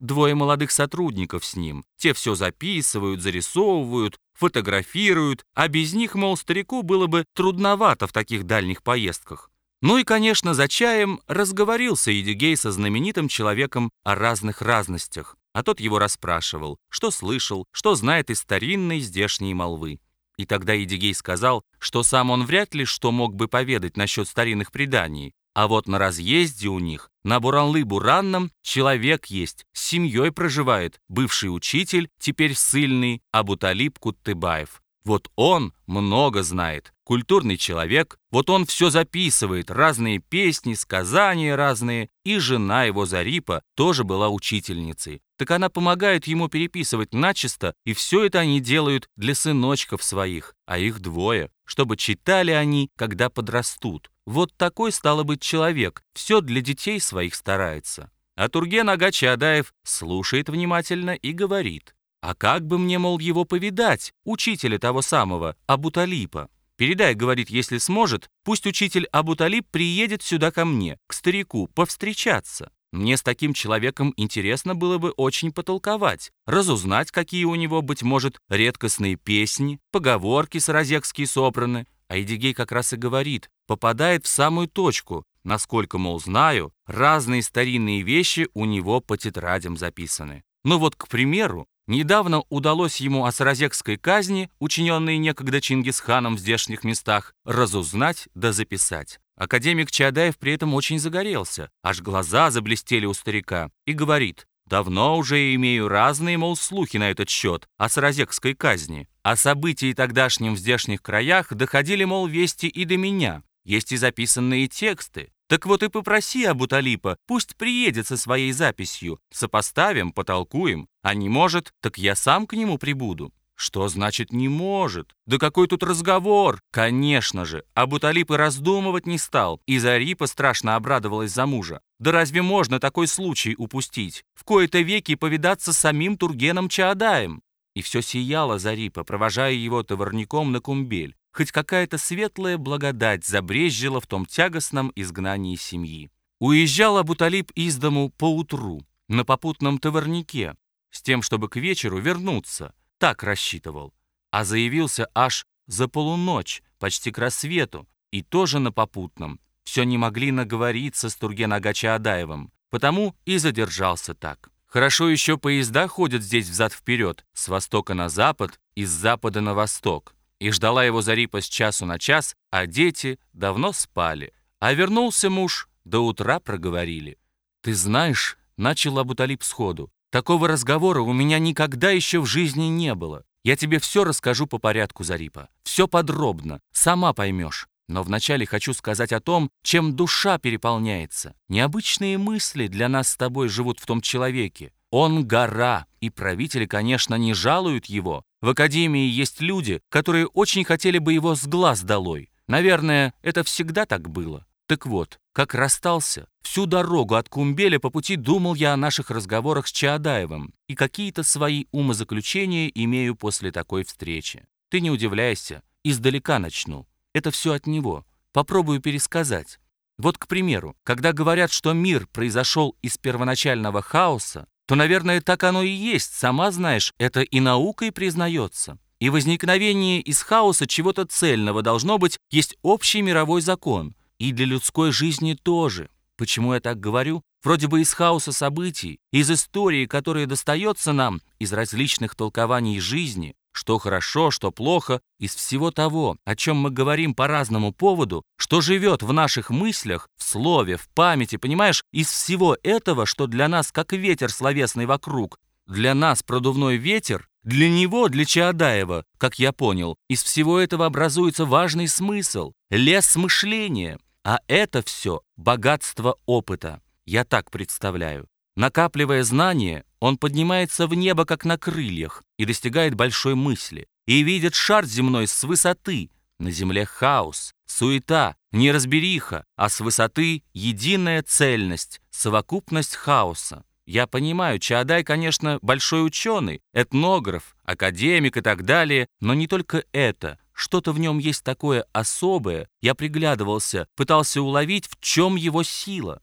двое молодых сотрудников с ним. Те все записывают, зарисовывают, фотографируют, а без них, мол, старику было бы трудновато в таких дальних поездках. Ну и, конечно, за чаем разговорился Едигей со знаменитым человеком о разных разностях, а тот его расспрашивал, что слышал, что знает из старинной здешней молвы. И тогда Едигей сказал, что сам он вряд ли что мог бы поведать насчет старинных преданий, а вот на разъезде у них, на Буранлы-Буранном, человек есть, с семьей проживает, бывший учитель, теперь ссыльный, Абуталиб Куттыбаев. Вот он много знает, культурный человек, вот он все записывает, разные песни, сказания разные, и жена его Зарипа тоже была учительницей. Так она помогает ему переписывать начисто, и все это они делают для сыночков своих, а их двое, чтобы читали они, когда подрастут. Вот такой, стало быть, человек, все для детей своих старается. А Турген Ага Чаадаев слушает внимательно и говорит – а как бы мне, мол, его повидать, учителя того самого, Абуталипа? Передай, говорит, если сможет, пусть учитель Абуталип приедет сюда ко мне, к старику, повстречаться. Мне с таким человеком интересно было бы очень потолковать, разузнать, какие у него, быть может, редкостные песни, поговорки саразекские собраны. А Эдигей как раз и говорит, попадает в самую точку, насколько, мол, знаю, разные старинные вещи у него по тетрадям записаны. Ну вот, к примеру, Недавно удалось ему о саразекской казни, учиненной некогда Чингисханом в здешних местах, разузнать да записать. Академик Чадаев при этом очень загорелся, аж глаза заблестели у старика, и говорит, «Давно уже имею разные, мол, слухи на этот счет о саразекской казни. О событии тогдашнем в здешних краях доходили, мол, вести и до меня. Есть и записанные тексты. Так вот и попроси Абуталипа, пусть приедет со своей записью. Сопоставим, потолкуем. А не может, так я сам к нему прибуду. Что значит «не может»? Да какой тут разговор? Конечно же, Абуталип и раздумывать не стал, и Зарипа страшно обрадовалась за мужа. Да разве можно такой случай упустить? В кои-то веки повидаться с самим Тургеном Чаадаем? И все сияло Зарипа, провожая его товарником на кумбель. Хоть какая-то светлая благодать забрезжила в том тягостном изгнании семьи. Уезжал Абуталиб из дому поутру, на попутном товарнике, с тем, чтобы к вечеру вернуться, так рассчитывал. А заявился аж за полуночь, почти к рассвету, и тоже на попутном. Все не могли наговориться с Турген Агача Адаевым, потому и задержался так. Хорошо еще поезда ходят здесь взад-вперед, с востока на запад и с запада на восток и ждала его Зарипа с часу на час, а дети давно спали. А вернулся муж, до утра проговорили. «Ты знаешь», — начал Абуталип сходу, «такого разговора у меня никогда еще в жизни не было. Я тебе все расскажу по порядку, Зарипа, все подробно, сама поймешь. Но вначале хочу сказать о том, чем душа переполняется. Необычные мысли для нас с тобой живут в том человеке. Он гора, и правители, конечно, не жалуют его. В академии есть люди, которые очень хотели бы его с глаз долой. Наверное, это всегда так было. Так вот, как расстался, всю дорогу от Кумбеля по пути думал я о наших разговорах с Чаадаевым и какие-то свои умозаключения имею после такой встречи. Ты не удивляйся, издалека начну. Это все от него. Попробую пересказать. Вот, к примеру, когда говорят, что мир произошел из первоначального хаоса, то, наверное, так оно и есть, сама знаешь, это и наукой признается. И возникновение из хаоса чего-то цельного должно быть, есть общий мировой закон. И для людской жизни тоже. Почему я так говорю? Вроде бы из хаоса событий, из истории, которая достается нам, из различных толкований жизни, что хорошо, что плохо, из всего того, о чем мы говорим по разному поводу, что живет в наших мыслях, в слове, в памяти, понимаешь, из всего этого, что для нас как ветер словесный вокруг, для нас продувной ветер, для него, для Чаадаева, как я понял, из всего этого образуется важный смысл, лес мышления, а это все богатство опыта. Я так представляю. Накапливая знания, он поднимается в небо, как на крыльях, и достигает большой мысли, и видит шар земной с высоты. На земле хаос, суета, неразбериха, а с высоты единая цельность, совокупность хаоса. Я понимаю, Чаадай, конечно, большой ученый, этнограф, академик и так далее, но не только это. Что-то в нем есть такое особое. Я приглядывался, пытался уловить, в чем его сила.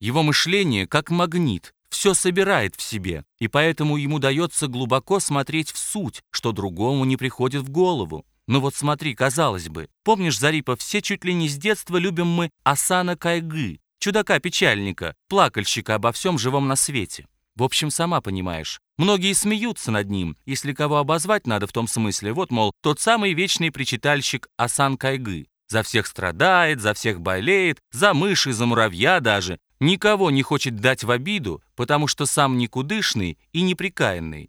Его мышление как магнит, все собирает в себе, и поэтому ему дается глубоко смотреть в суть, что другому не приходит в голову. Ну вот смотри, казалось бы, помнишь, Зарипа, все чуть ли не с детства любим мы Асана Кайгы, чудака-печальника, плакальщика обо всем живом на свете. В общем, сама понимаешь, многие смеются над ним, если кого обозвать надо в том смысле, вот, мол, тот самый вечный причитальщик Асан Кайгы. За всех страдает, за всех болеет, за мыши, за муравья даже. Никого не хочет дать в обиду, потому что сам никудышный и неприкаянный.